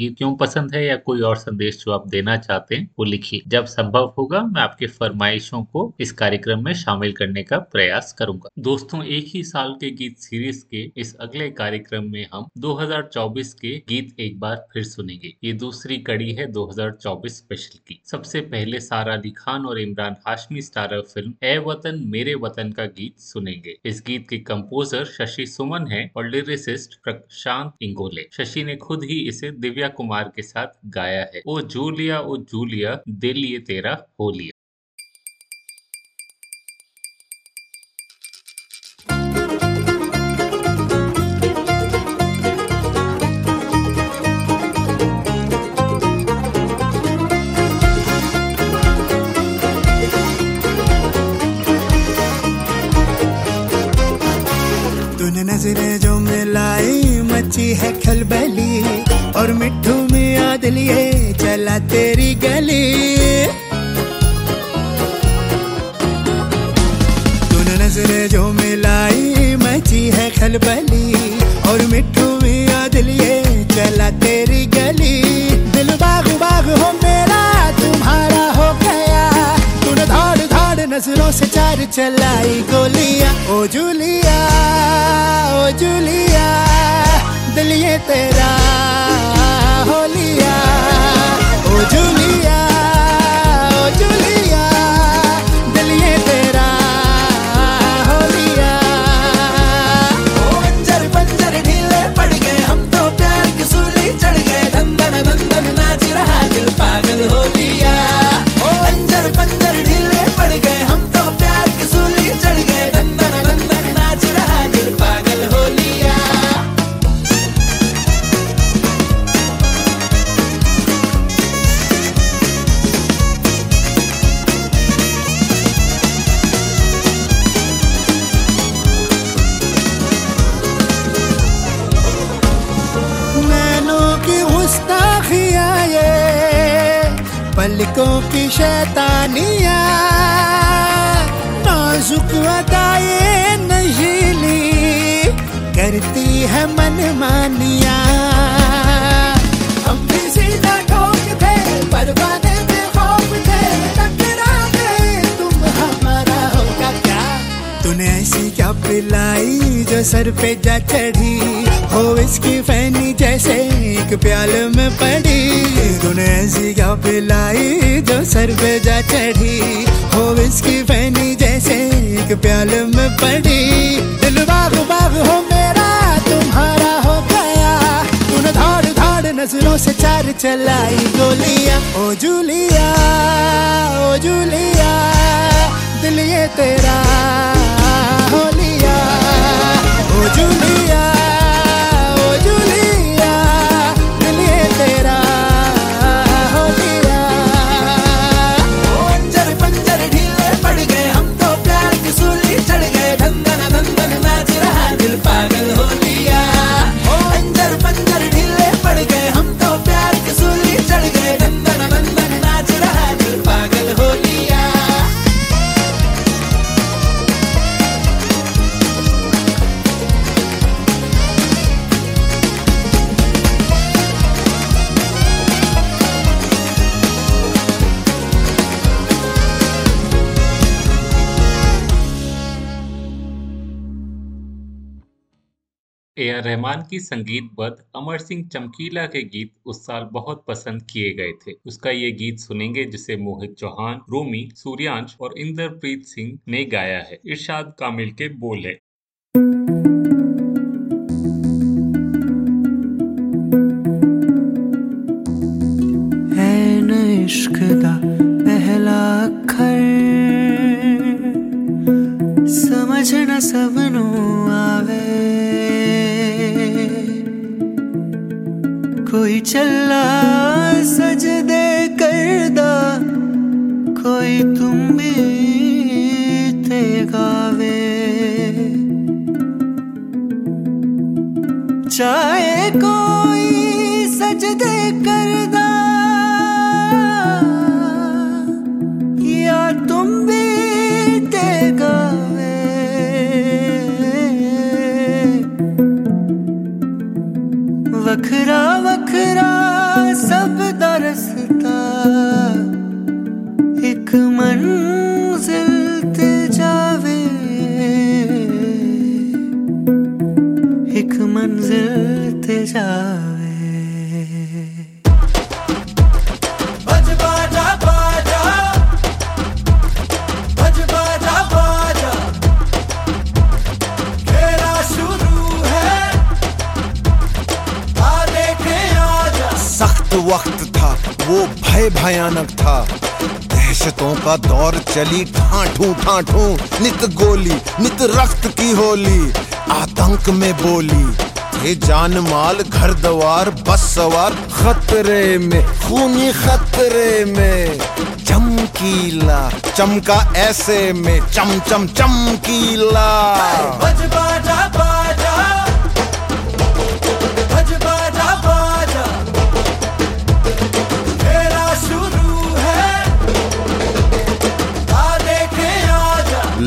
गीत क्यों पसंद है या कोई और संदेश जो आप देना चाहते हैं, वो लिखिए। जब संभव होगा, मैं आपके फरमाइशों को इस कार्यक्रम में शामिल करने का प्रयास करूँगा। दोस्तों, एक ही साल के गीत सीरीज़ के इस अगले कार्यक्रम में हम 2024 के गीत एक बार फिर सुनेंगे। ये दूसरी कड़ी है 2024 स्पेशल की। सबसे पहले सारा अली खान और इमरान हाशमी स्टारर फ़िल्म ए वतन, मेरे वतन का गीत सुनेंगे। इस गीत के कंपोजर शशि सुमन है और लिरिसिस्ट प्रशांत इंगोले। शशि ने खुद ही इसे दिव्या दिव्या कुमार के साथ गाया है। ओ जूलिया ओ जूलिया दिल ये तेरा हो लिया। पिलाई जो सर पे जा चढ़ी, हो इसकी फैनी जैसे एक प्याल में पड़ी। तूने ऐसी क्या पिलाई जो सर पे जा चढ़ी, हो इसकी फैनी जैसे एक प्याल में पड़ी। दिल बाग बाग हो मेरा, तुम्हारा हो गया। तूने धाड़ धाड़ नज़रों से चार चलाई गोलियाँ। ओ जूलिया ओ जूलिया। दिल ये तेरा होलिया हो जूलिया। रहमान की संगीत बद अमर सिंह चमकीला के गीत उस साल बहुत पसंद किए गए थे। उसका ये गीत सुनेंगे, जिसे मोहित चौहान, रोमी, सूर्यांश और इंद्रप्रीत सिंह ने गाया है। इरशाद कामिल के बोल। है पहला समझ न सबनू आवे। कोई चला, सजदे करदा, कोई तुम भी ते गावे चाहे कोई सजदे करदा, या तुम भी ते गावे वखरा वखरा सब दरसता एक मंजिल ते जावे। एक मंजिल ते जावे। चली ठाठू ठाठू, नित गोली, नित रक्त की होली, आतंक में बोली थे जान माल, घर दवार, बस सवार, खतरे में, खूनी खतरे में, चमकीला, चमका ऐसे में, चम चम, चमकीला।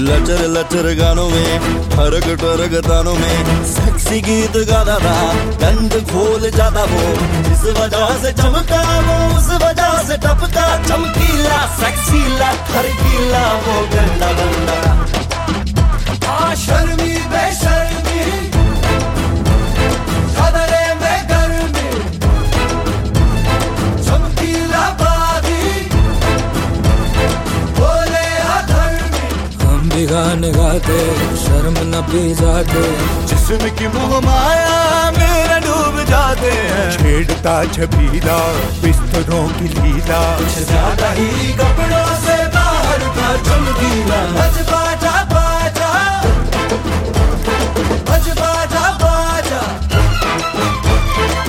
लचर लचर गानों में, फरक टरक तानों में सेक्सी गीत गाता था गंद खोल जाता वो। इस वजह से चमका वो, उस वजह से टपका चमकीला सेक्सीला थरकीला वो गंदा बंदा गाने गाते शर्म न पी जाते। जिस्म की मोह माया मेरा डूब जाते हैं। छेड़ता छबीला बिस्तरों की लीला। कुछ ज़्यादा ही कपड़ों से बाहर था चमकीला। बज बाजा बाजा। बज बाजा बाजा।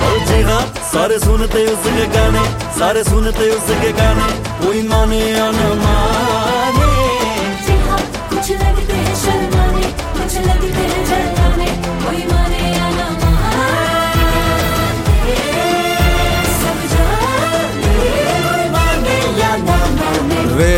और जी हाँ सारे सुनते उसके गाने सारे सुनते उसके गाने कोई माने या न माने। माने वे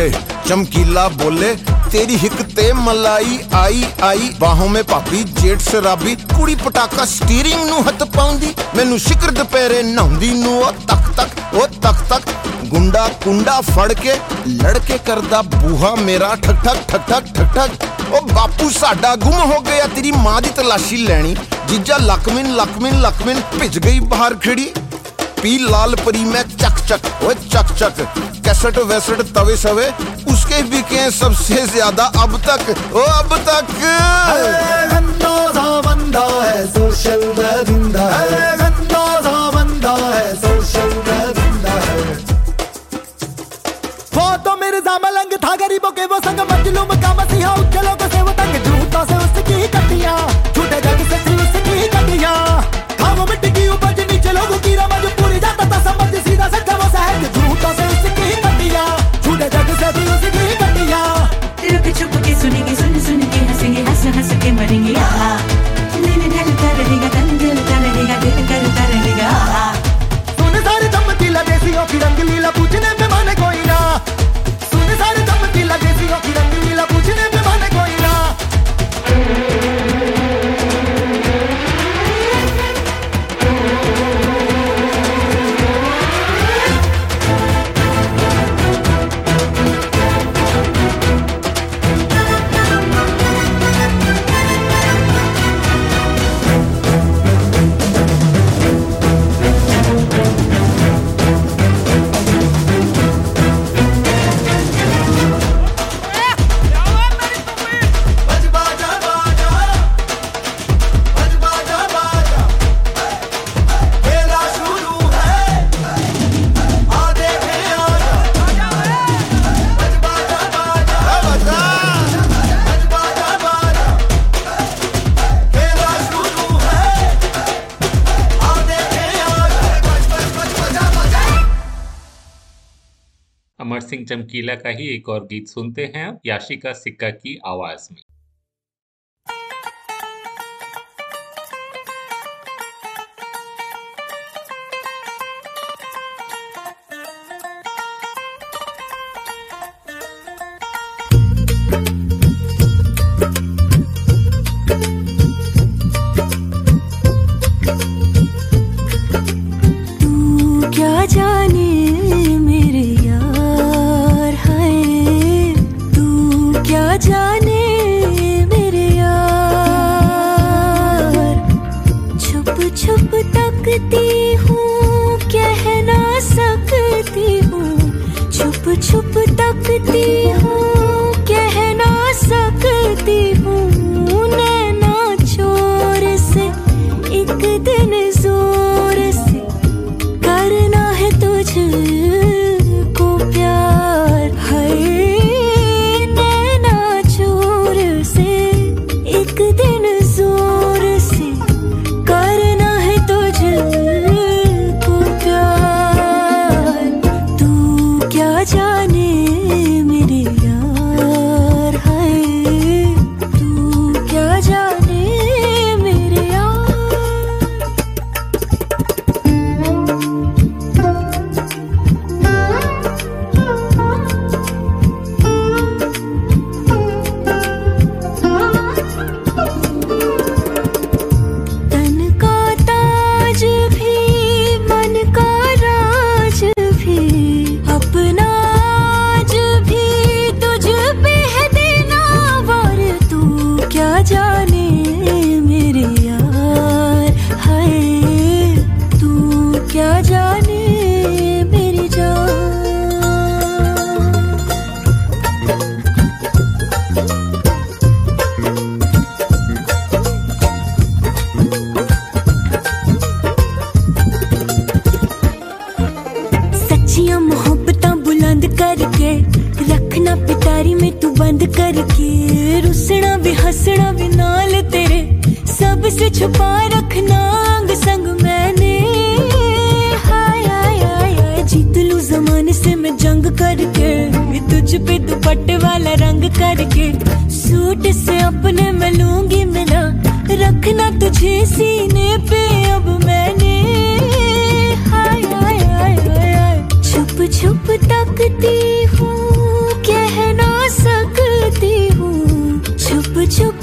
चमकीला बोले तेरी हिक ते मलाई आई आई ਬਾਹੋਂ में ਭਾਬੀ ਜੇਠ ਸ਼ਰਾਬੀ ਕੁੜੀ ਪਟਾਕਾ ਸਟੀਅਰਿੰਗ ਨੂੰ ਹੱਥ ਪਾਉਂਦੀ ਮੈਨੂੰ ਸ਼ਿਕਰ ਦੁਪਹਿਰੇ ਨਹਾਉਂਦੀ ਨੂੰ ਉਹ ਤੱਕ ਤੱਕ ਉਹ ਤੱਕ ਤੱਕ ਗੁੰਡਾ ਕੁੰਡਾ ਫੜ ਕੇ ਲੜਕੇ ਕਰਦਾ ਬੂਹਾ ਮੇਰਾ ਠਕ ਠਕ ਠਕ ਠਕ ਠਕ ਠਕ ਉਹ ਬਾਪੂ ਸਾਡਾ ਗੁੰਮ ਹੋ ਗਿਆ ਤੇਰੀ ਮਾਂ ਦੀ ਤਲਾਸ਼ੀ ਲੈਣੀ ਜੀਜਾ ਲਖਮਿਨ ਲਖਮਿਨ ਲਖਮਿਨ ਭਿੱਜ ਗਈ ਬਾਹਰ ਖੜੀ पी लाल परी में चक चक वो चक चक कैसेट, वैसेट, तवे सवे, उसके बिके सबसे ज़्यादा। अब तक, ओ, अब तक। वो तो मेरे मलंग था, गरीबों के वो संग मजलूम चमकीला का ही एक और गीत सुनते हैं याशिका सिक्का की आवाज़ में। छुप तकती हूँ कह ना सकती हूँ। दुपट्टे वाला रंग करके सूट से अपने में लूँगी मिला। रखना तुझे सीने पे अब मैंने। हाय हाय हाय हाय। छुप छुप तकती हूँ, कह ना सकती हूँ। छुप छुप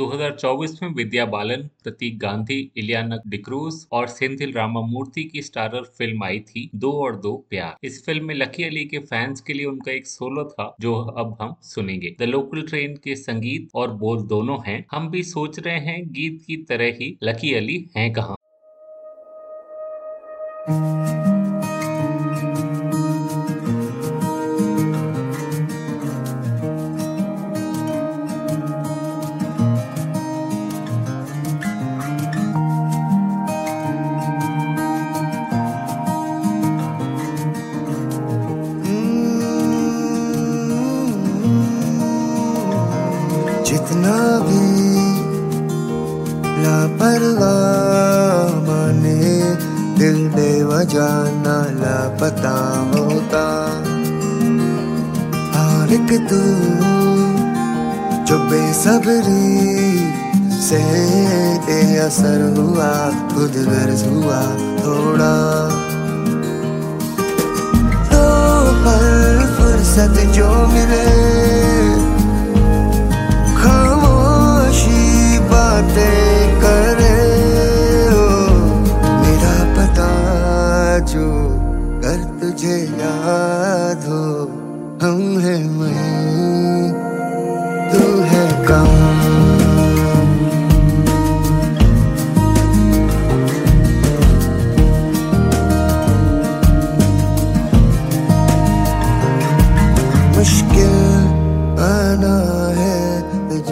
2024 में विद्या बालन, प्रतीक गांधी, इलियाना डिक्रूज और सेंथिल रामामूर्ति की स्टारर फ़िल्म आई थी दो और दो प्यार। इस फ़िल्म में लकी अली के फैंस के लिए उनका एक सोलो था, जो अब हम सुनेंगे। द लोकल ट्रेन के संगीत और बोल दोनों हैं। हम भी सोच रहे हैं गीत की तरह ही लकी अली हैं कहाँ।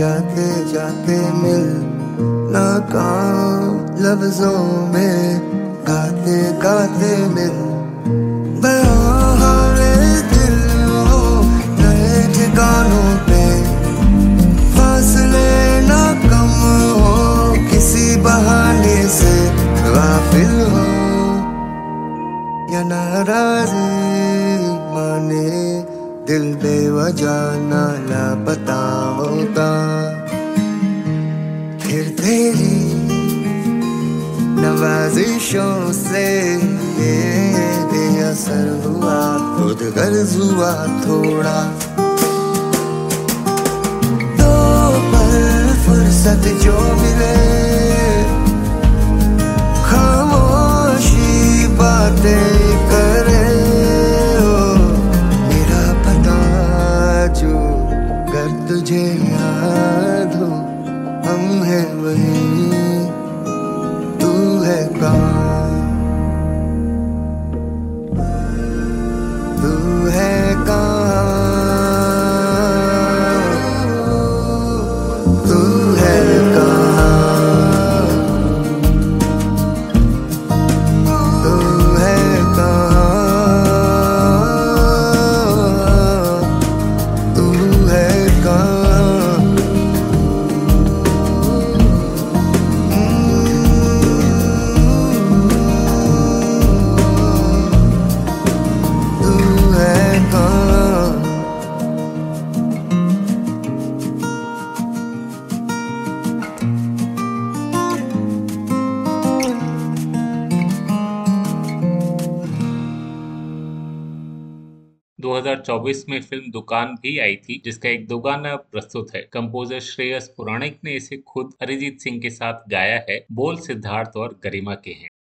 जाते जाते मिल नाकाम लफ्जों में, गाते गाते मिल। फासले ना कम हो किसी बहाने से, गाफिल हो नाराजी माने। दिल बेवजह ना लापता होता फिर तेरी नवाजिशों से ये बेअसर हुआ, खुद गर्ज हुआ थोड़ा। तो पल फुर्सत जो मिले, खामोशी बातें करे तुझे याद हो हम है वही। तू है कहाँ 2024 में फ़िल्म दुकान भी आई थी, जिसका एक दो गाना प्रस्तुत है। कंपोजर श्रेयस पुराणिक ने इसे खुद अरिजीत सिंह के साथ गाया है, बोल सिद्धार्थ और गरिमा के हैं हाँ।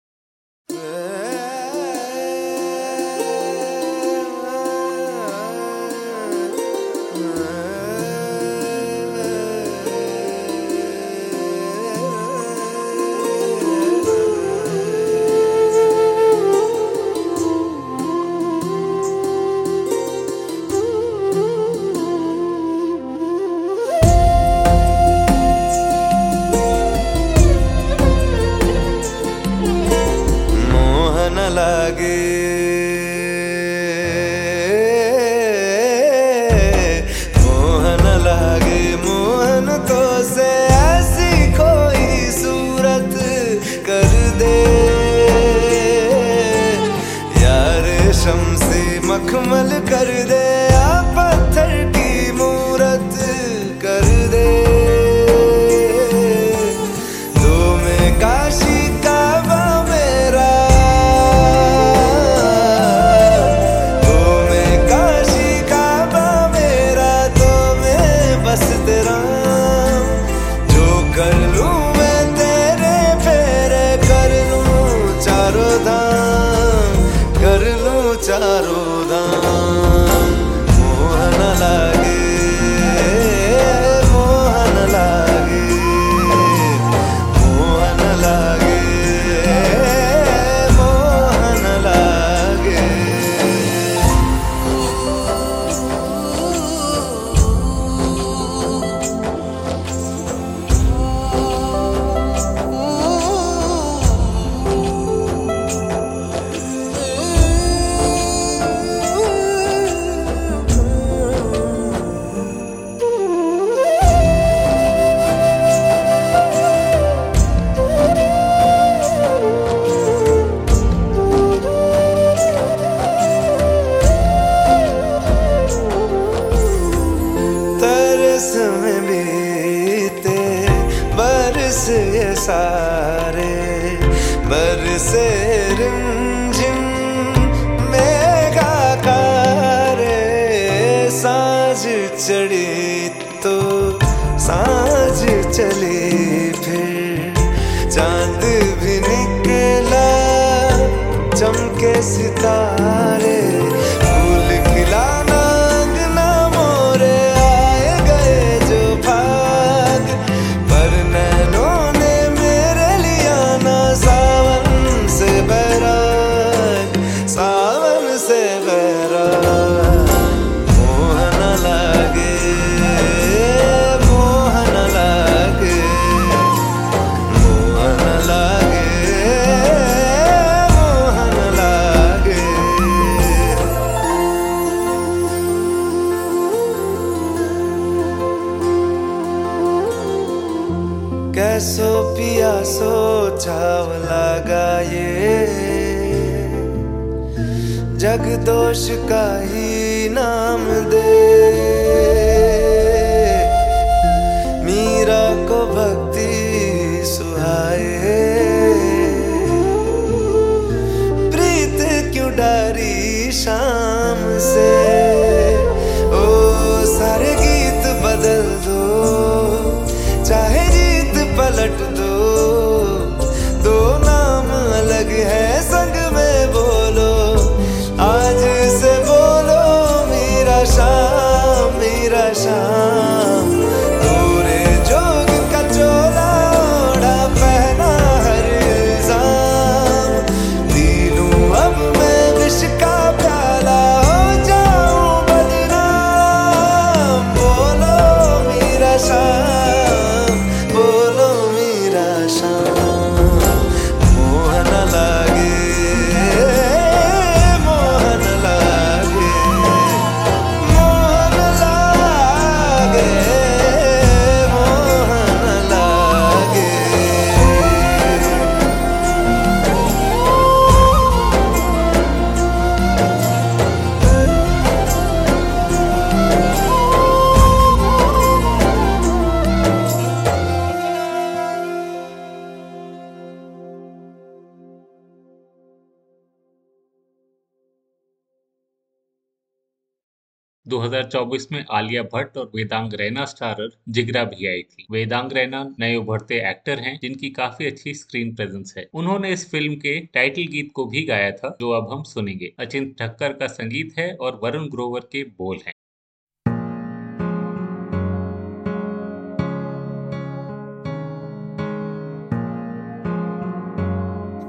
अब इसमें आलिया भट्ट और वेदांग रैना स्टारर जिगरा भी आई थी। वेदांग रैना नए उभरते एक्टर हैं, जिनकी काफ़ी अच्छी स्क्रीन प्रेजेंस है। उन्होंने इस फ़िल्म के टाइटल गीत को भी गाया था, जो अब हम सुनेंगे। अचिन ठक्कर का संगीत है और वरुण ग्रोवर के बोल है।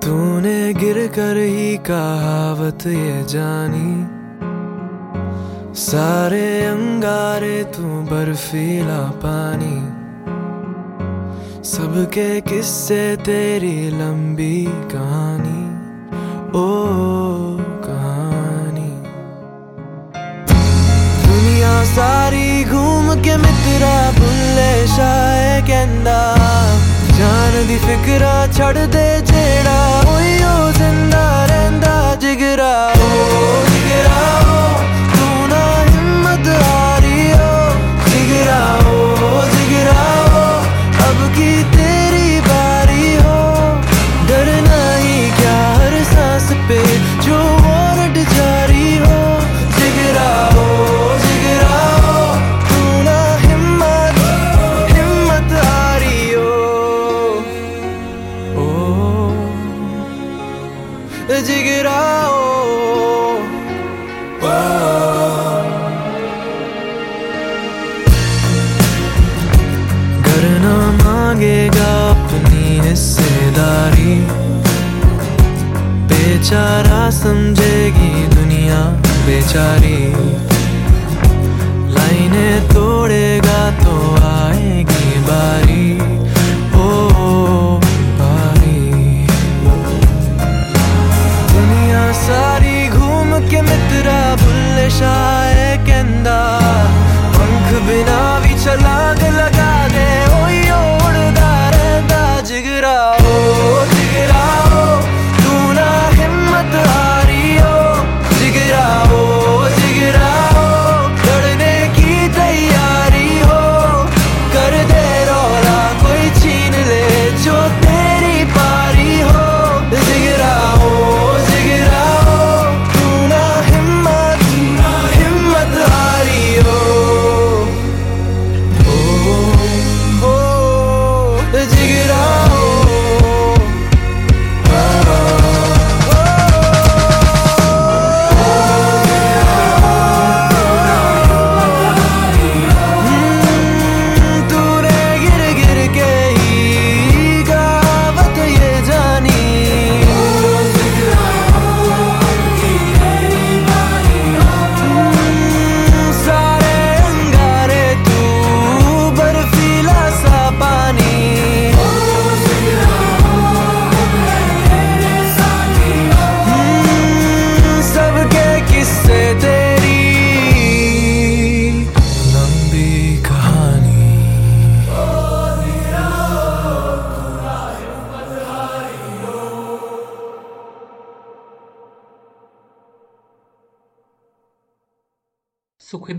तूने गिर कर ही कहावत ये जानी। सारे अंगारे तू बर्फीला पानी। सबके किस्से तेरी लंबी कहानी, ओ कहानी। दुनिया सारी घूम के मित्रा भुले शाए कहंदा, जान दी फिक्रा छड़ दे जेड़ा, ओयो ज़िंदा रहंदा जिगरा, ओ जिगरा, ओ। सारे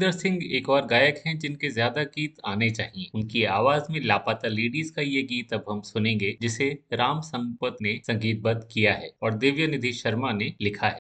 सुखविंदर सिंह एक और गायक हैं जिनके ज़्यादा गीत आने चाहिए। उनकी आवाज़ में लापता लेडीज़ का ये गीत अब हम सुनेंगे, जिसे राम संपत ने संगीतबद्ध किया है और दिव्य निधि शर्मा ने लिखा है।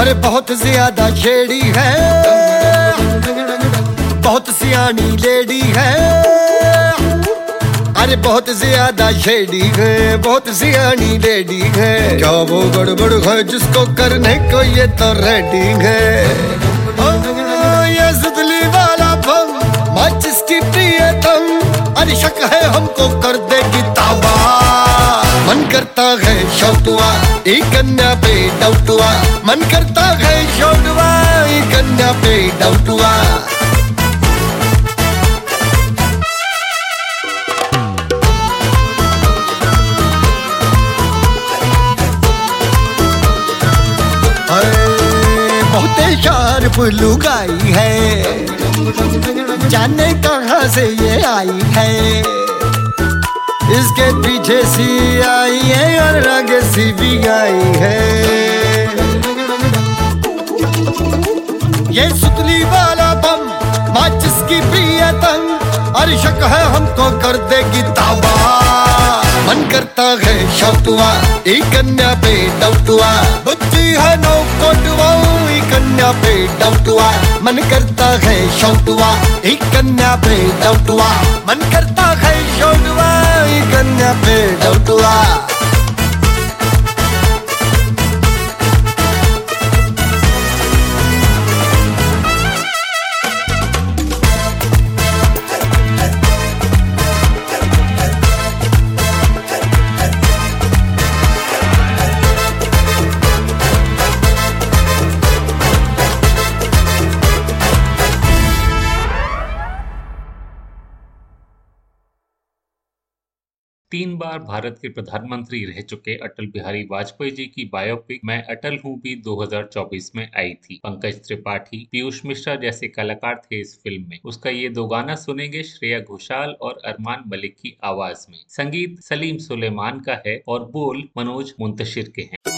अरे बहुत ज़्यादा छेड़ी है। बहुत सियानी लेडी है। अरे बहुत ज़्यादा छेड़ी है, बहुत सियानी लेडी है। क्या वो गड़बड़ है जिसको करने को ये तो रेडी है। वाला अरे शक है हमको कर देगी ताबा मन करता है शौटुआ एक कन्या पे डाउटुआ मन करता है शौटुआ एक कन्या पे अरे, बहुते शार्प लुगाई है। जाने कहाँ से ये आई है? इसके पीछे सी आई है और आगे सी भी आई है। ये सुतली वाला बम, माचिस की प्रियतम और शक है हमको कर देगी ताबा मन करता है शौतुआ, एक कन्या पे डाउटुआ बुद्धि है नौ कोटुआ, एक कन्या पे डाउटुआ मन करता है शौतुआ, एक कन्या पे डाउटुआ मन करता है शौतुआ, एक कन्या पे डाउटुआ तीन बार भारत के प्रधानमंत्री रह चुके अटल बिहारी वाजपेयी जी की बायोपिक मैं अटल हूँ भी 2024 में आई थी। पंकज त्रिपाठी, पीयूष मिश्रा जैसे कलाकार थे इस फ़िल्म में। उसका ये दो गाना सुनेंगे श्रेया घोषाल और अरमान मलिक की आवाज़ में। संगीत सलीम सुलेमान का है और बोल मनोज मुंतशिर के हैं।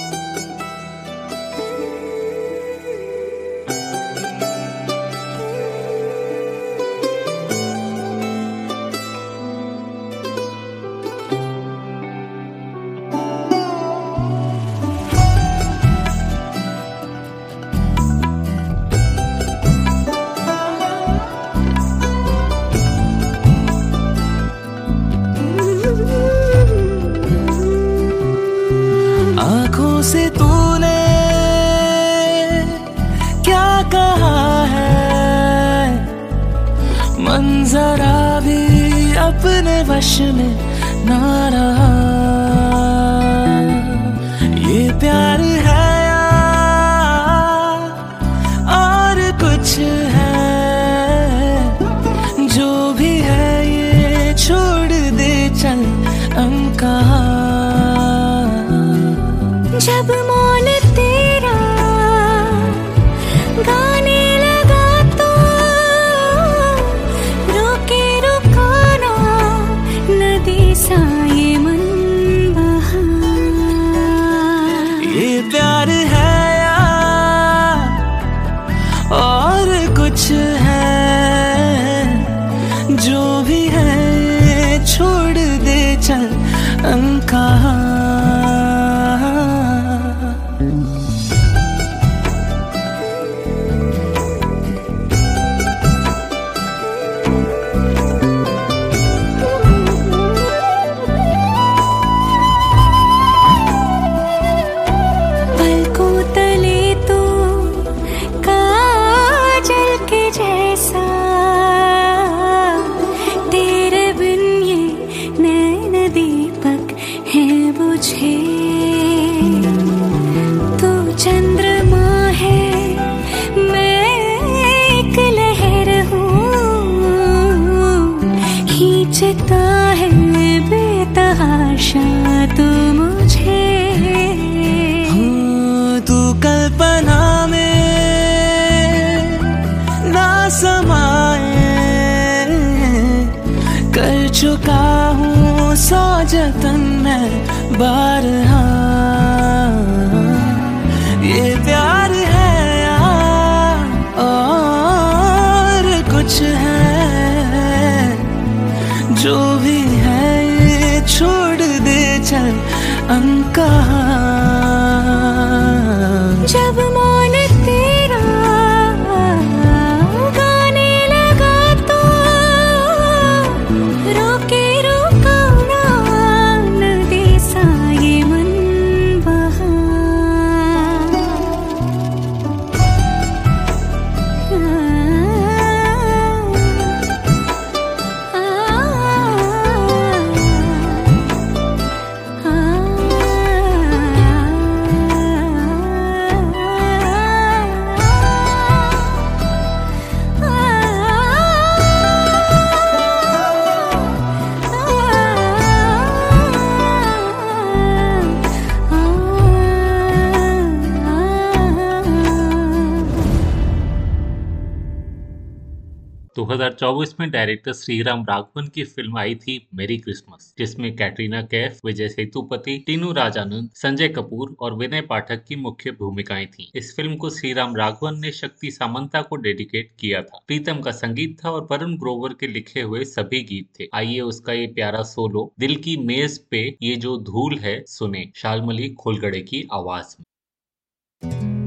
2024 में डायरेक्टर श्रीराम राघवन की फ़िल्म आई थी मेरी क्रिसमस, जिसमें कैटरीना कैफ, विजय सेतुपति, टीनू राजानंद, संजय कपूर और विनय पाठक की मुख्य भूमिकाएँ थीं। इस फ़िल्म को श्रीराम राघवन ने शक्ति सामंता को डेडिकेट किया था। प्रीतम का संगीत था और वरुण ग्रोवर के लिखे हुए सभी गीत थे। आइए उसका ये प्यारा सोलो, दिल की मेज पे ये जो धूल है, सुने, शालमली खोलगड़े की आवाज़ में।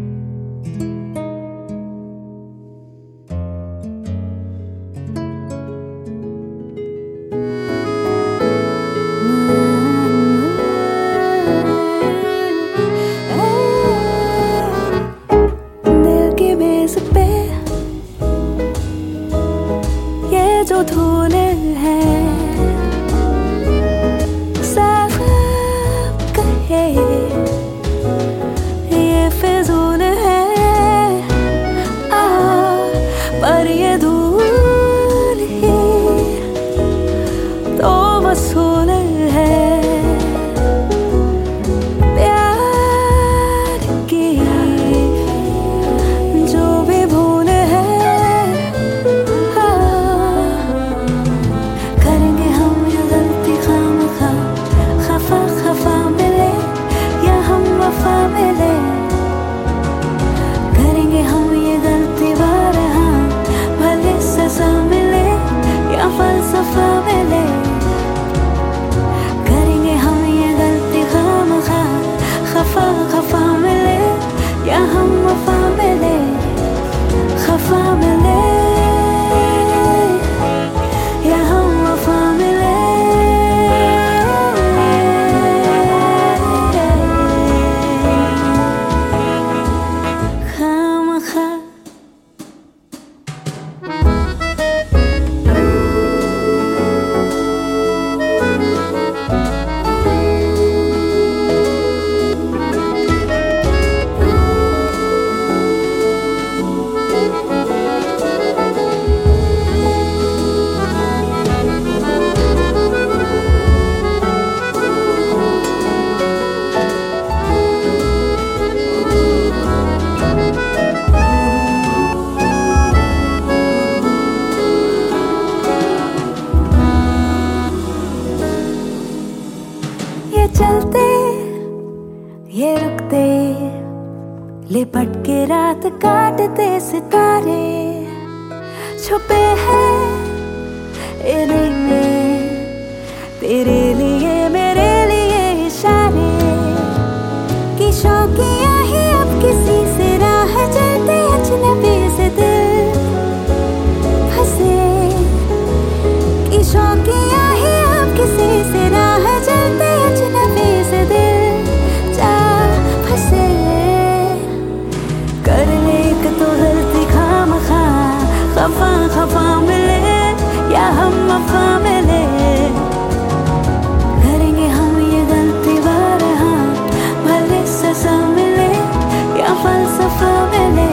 खा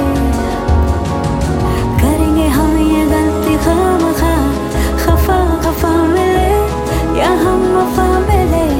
करेंगे हम ये गलती खा खफा खफा मिले या हम वफा मिले।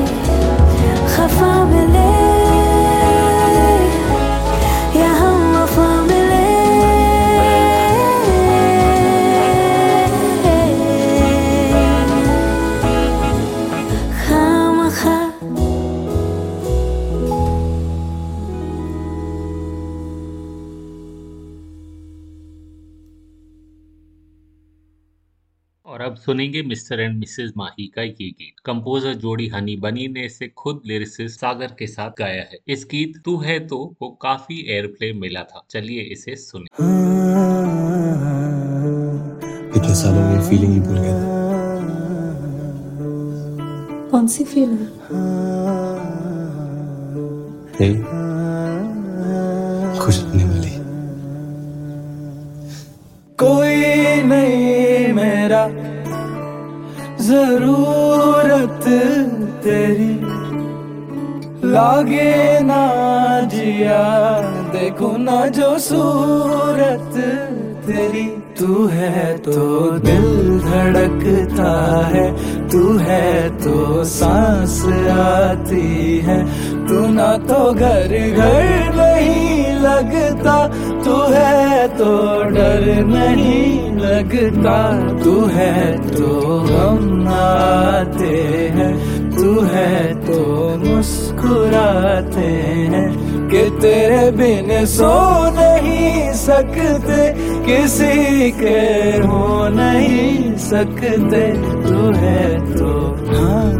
सुनेंगे मिस्टर एंड मिसेज माही का ये गीत। कंपोजर जोड़ी हनी बनी ने इसे खुद लिरिसिस्ट सागर के साथ गाया है। इस गीत तू है तो वो काफ़ी एयर प्ले मिला था। चलिए इसे सुने। इतने सालों में फीलिंग ही भूल गया था। कौन सी फीलिंग नहीं खुश रहने वाली कोई नहीं मेरा ज़रूरत तेरी। लागे ना जिया, देखो ना जो सूरत तेरी। तू है तो दिल धड़कता है, तू है तो सांस आती है। तू ना तो घर घर नहीं लगता तू है तो डर नहीं लगता। तू है तो हम आते हैं। तू है तो मुस्कुराते हैं। कि तेरे बिन सो नहीं सकते, किसी के हो नहीं सकते। तू है तो हाँ।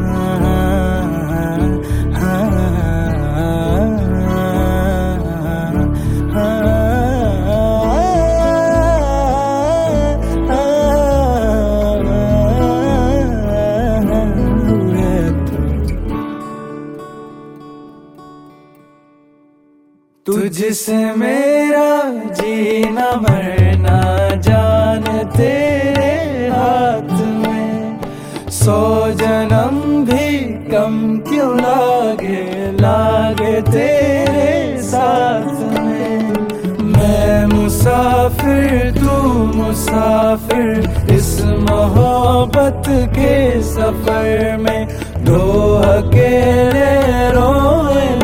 तुझसे मेरा जीना मरना जान तेरे हाथ में। सौ जन्म भी कम क्यों लागे? लागे तेरे साथ में। मैं मुसाफिर, तू मुसाफिर, इस मोहब्बत के सफ़र में। दो अकेले रोए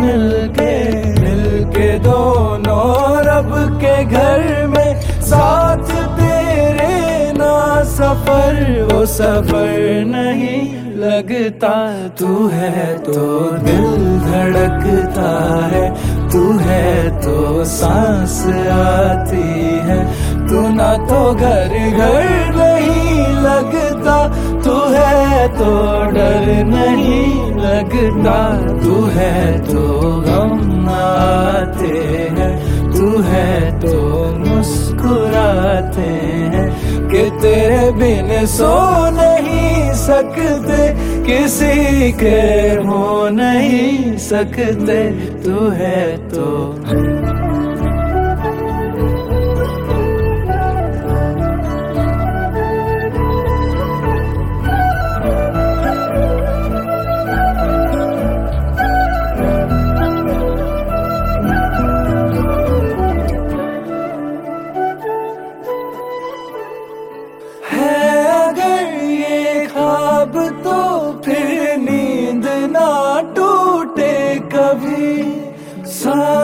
रब के घर में साथ तेरे ना सफ़र, वो सफ़र नहीं लगता। तू है तो दिल धड़कता है, तू है तो सांस आती है। तू ना तो घर घर नहीं लगता, तू है तो डर नहीं लगता। तू है तो गम आते हैं। तू है तो मुस्कुराते हैं कि तेरे बिन सो नहीं सकते किसी के हो नहीं सकते। तू है तो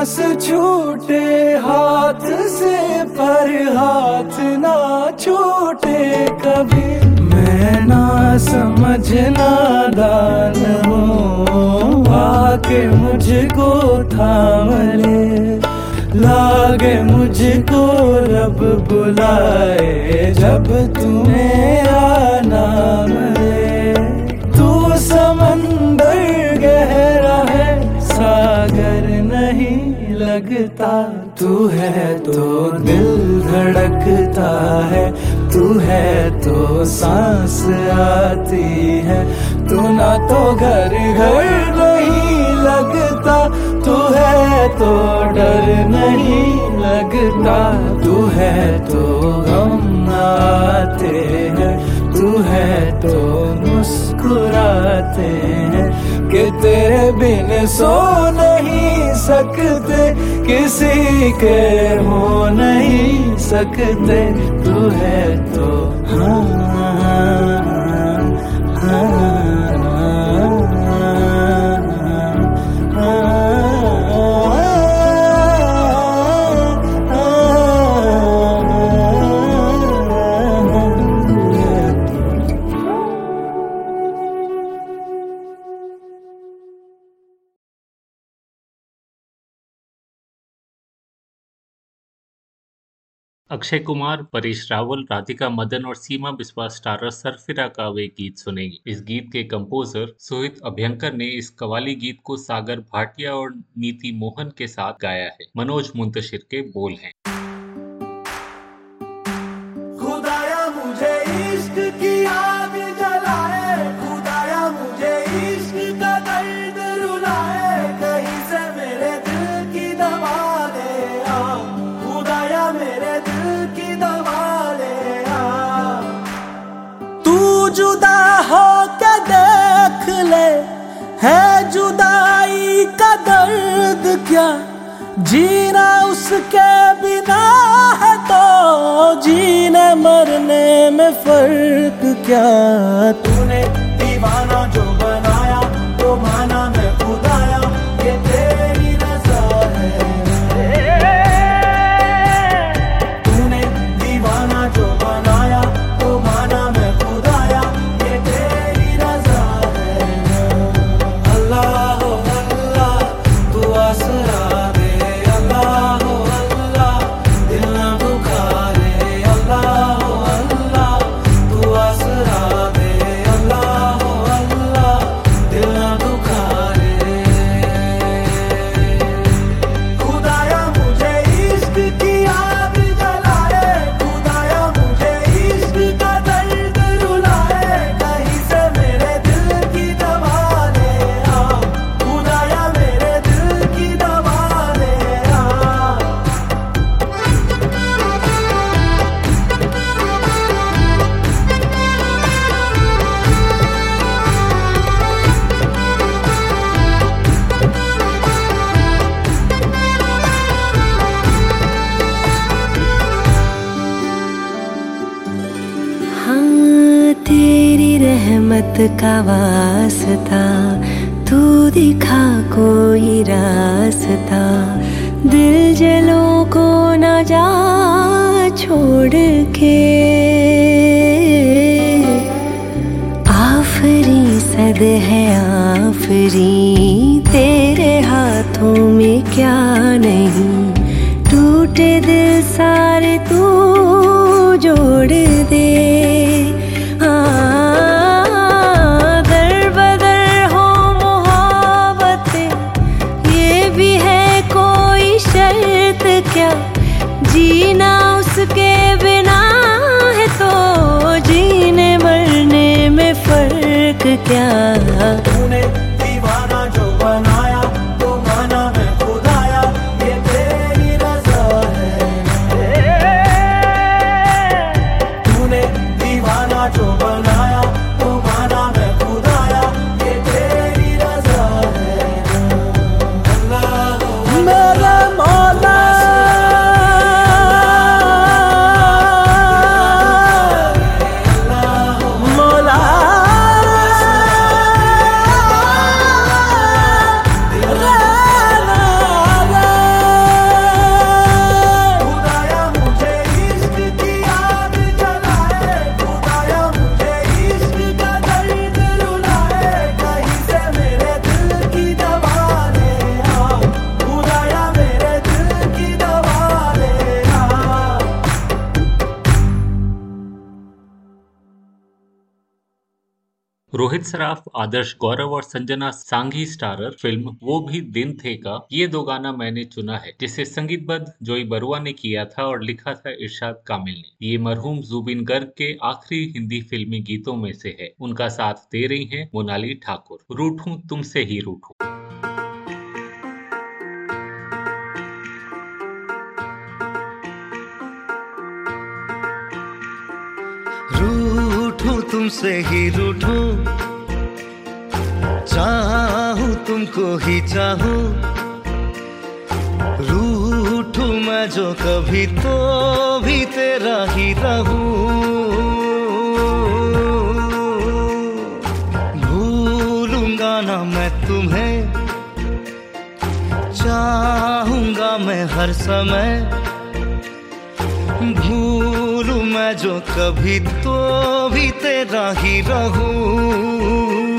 सांस छूटे, हाथ से पर हाथ ना छूटे कभी। मैं ना समझना दान हूँ, आके मुझको थाम ले लागे मुझको रब बुलाए, जब तुम्हें आना मिले तू समंदर लगता तू है तो दिल धड़कता है। तू है तो सांस आती है। तू ना तो घर घर नहीं लगता। तू है तो डर नहीं लगता। तू है तो गम आते हैं। तू है तो मुस्कुराते हैं। कि तेरे बिन सो नहीं सकते, किसी के हो नहीं सकते। तू है तो हाँ हाँ अक्षय कुमार, परेश रावल, राधिका मदन और सीमा बिस्वास स्टारर सरफिरा का वे गीत सुनेंगे। इस गीत के कंपोजर सोहित अभ्यंकर ने इस कवाली गीत को सागर भाटिया और नीति मोहन के साथ गाया है। मनोज मुंतशिर के बोल हैं। है जुदाई का दर्द क्या? जीना उसके बिना है तो जीने मरने में फ़र्क क्या? तूने दीवाना जो बनाया तो माना रहमत का वास्ता, तू दिखा कोई रास्ता। दिल जलों को न जा छोड़ के। आफरी सद है आफरी, तेरे हाथों में क्या नहीं? टूटे दिल सारे रोहित सराफ, आदर्श गौरव और संजना सांघी स्टारर फ़िल्म वो भी दिन थे का ये दो गाना मैंने चुना है, जिसे संगीतबद्ध जोई बरुआ ने किया था और लिखा था इरशाद कामिल ने। ये मरहूम जुबिन गर्ग के आखिरी हिंदी फिल्मी गीतों में से है। उनका साथ दे रही है मोनाली ठाकुर। रूठूं तुमसे ही रूठूं। तुमसे ही रूठूं चाहूँ तुमको ही चाहूँ। रूठूं मैं जो कभी तो भी तेरा ही रहूँ। भूलूँगा ना मैं तुम्हें। चाहूँगा मैं हर समय। भूलू मैं जो कभी तो भी तेरा ही रहूँ।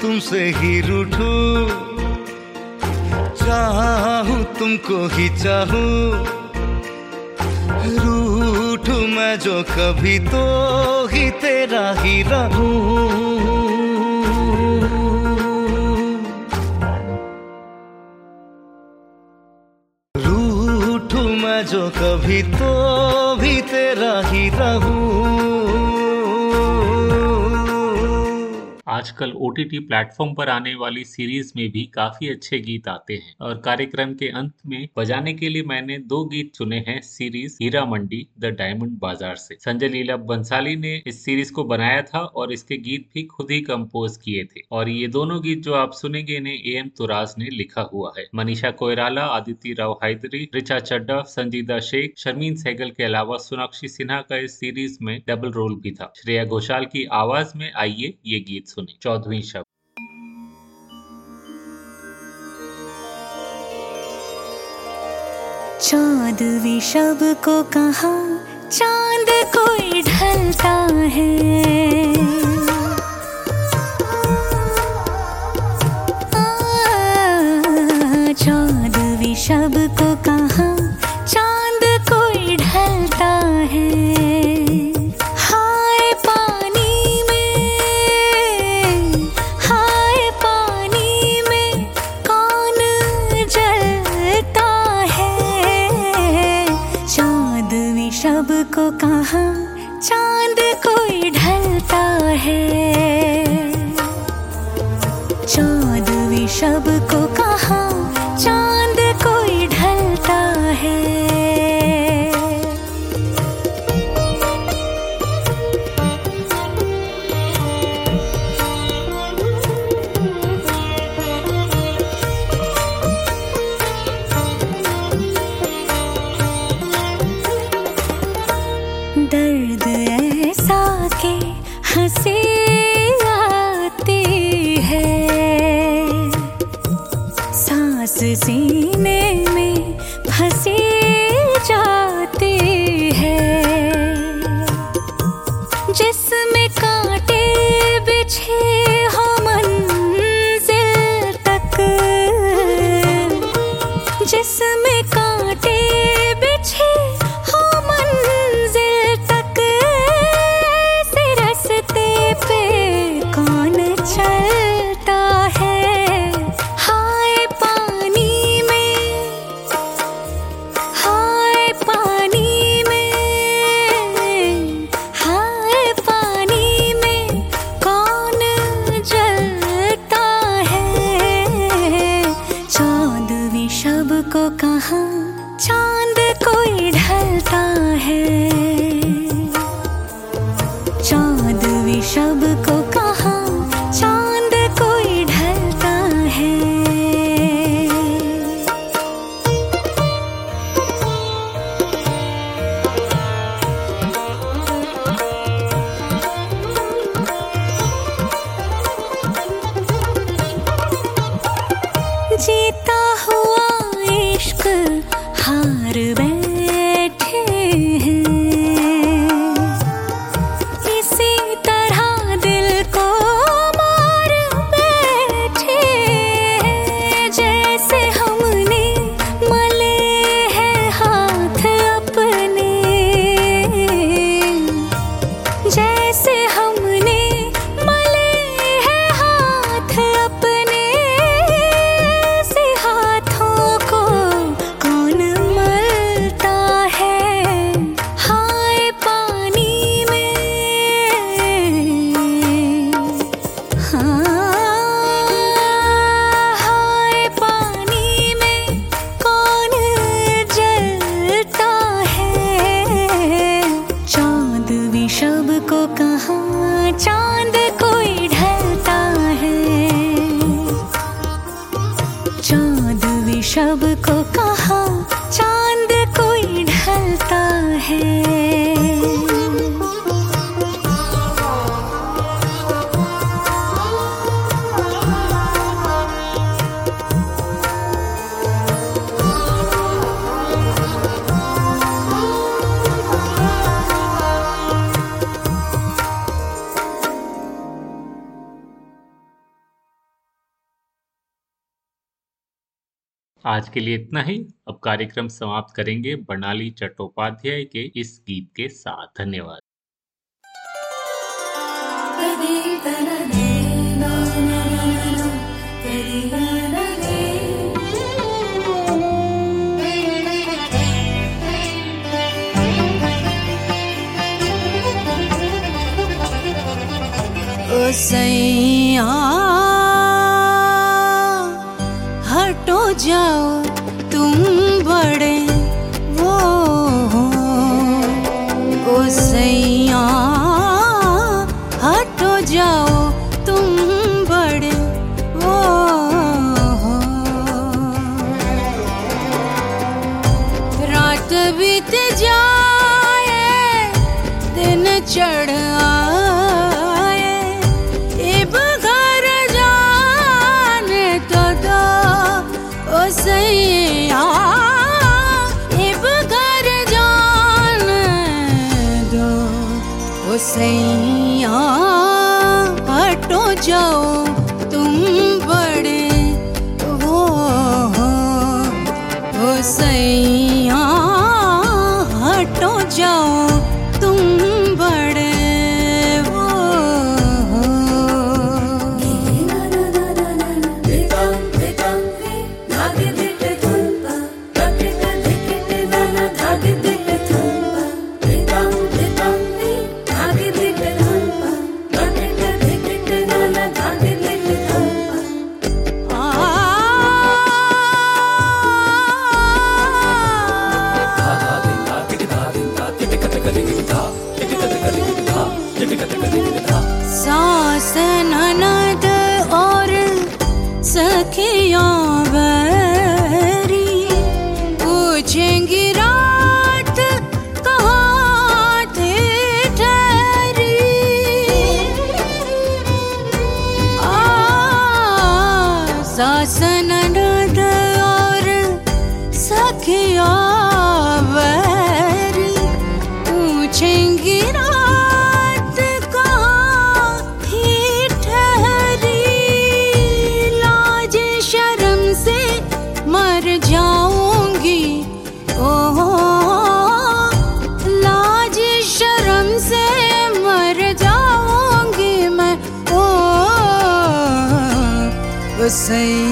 तुमसे ही रूठू चाहूँ तुमको ही चाहूँ। मैं जो कभी तो ही तेरा ही रहूँ। रूठू मैं जो कभी तो भी तेरा ही रहूँ। आजकल ओ टी टी प्लेटफॉर्म पर आने वाली सीरीज़ में भी काफ़ी अच्छे गीत आते हैं। और कार्यक्रम के अंत में बजाने के लिए मैंने दो गीत चुने हैं series Heera Mandi the diamond bazaar से। संजय लीला बंसाली ने इस सीरीज़ को बनाया था और इसके गीत भी खुद ही कंपोज किए थे। और ये दोनों गीत जो आप सुनेंगे इन्हें ए एम तुराज ने लिखा हुआ है। मनीषा कोयराला आदित्य राव हैदरी रिचा चड्डा संजीदा शेख, शर्मीन सहगल के अलावा सोनाक्षी सिन्हा का इस सीरीज़ में डबल रोल भी था। श्रेया घोषाल की आवाज़ में आइए ये गीत सुने। चौदहवीं शब्द चौदवी शब को कहा चाँद कोई ढलता है। कहा चाँद कोई ढलता है? चाँद भी शब को के लिए इतना ही। अब कार्यक्रम समाप्त करेंगे बर्णाली चट्टोपाध्याय के इस गीत के साथ। धन्यवाद। सैया जाओ key on say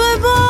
bye bye.